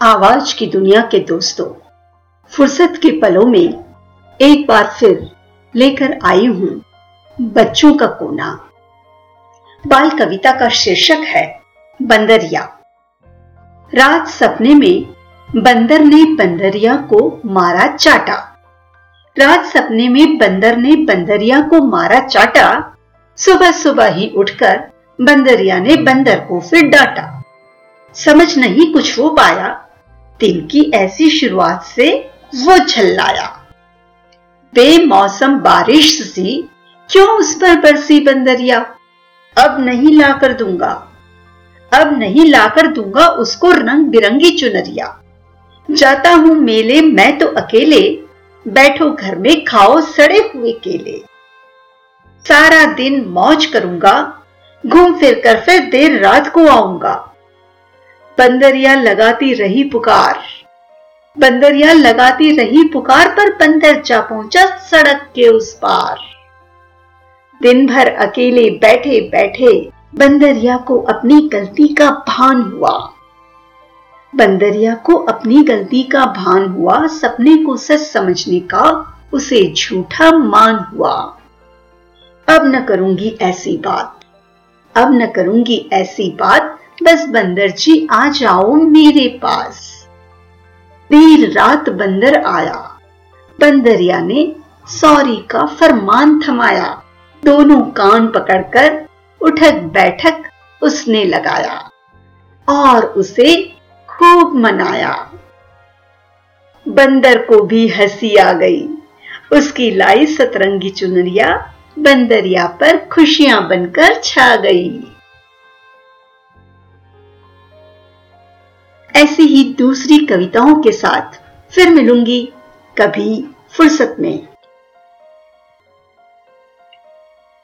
आवाज़ की दुनिया के दोस्तों, फुर्सत के पलों में एक बार फिर लेकर आई हूँ बच्चों का कोना। बाल कविता का शीर्षक है, बंदरिया। रात सपने में बंदर ने बंदरिया को मारा चाटा। रात सपने में बंदर ने बंदरिया को मारा चाटा। सुबह सुबह ही उठकर बंदरिया ने बंदर को फिर डांटा। समझ नहीं कुछ वो पाया दिन की ऐसी शुरुआत से वो झल्लाया बेमौसम बारिश सी, क्यों उस पर बरसी बंदरिया? अब नहीं लाकर दूँगा। अब नहीं लाकर दूँगा उसको रंग बिरंगी चुनरिया। जाता हूँ मेले, मैं तो अकेले। बैठो घर में, खाओ सड़े हुए केले। सारा दिन मौज करूँगा। घूम फिर कर फिर देर रात को आऊँगा। बंदरिया लगाती रही पुकार। बंदरिया लगाती रही पुकार पर बंदर जा पहुँचा सड़क के उस पार। दिन भर अकेले बैठे बैठे बंदरिया को अपनी गलती का भान हुआ। बंदरिया को अपनी गलती का भान हुआ, सपने को सच समझने का उसे झूठा मान हुआ। अब न करूँगी ऐसी बात, अब न करूँगी ऐसी बात बस बंदर जी, आ जाओ मेरे पास। देर रात बंदर आया। बंदरिया ने सॉरी का फरमान थमाया। दोनों कान पकड़कर उठक बैठक उसने लगाया और उसे खूब मनाया। बंदर को भी हँसी आ गई। उसकी लाई सतरंगी चुनरिया बंदरिया पर खुशियाँ बनकर छा गई। ऐसी ही दूसरी कविताओं के साथ फिर मिलूँगी कभी फुर्सत में।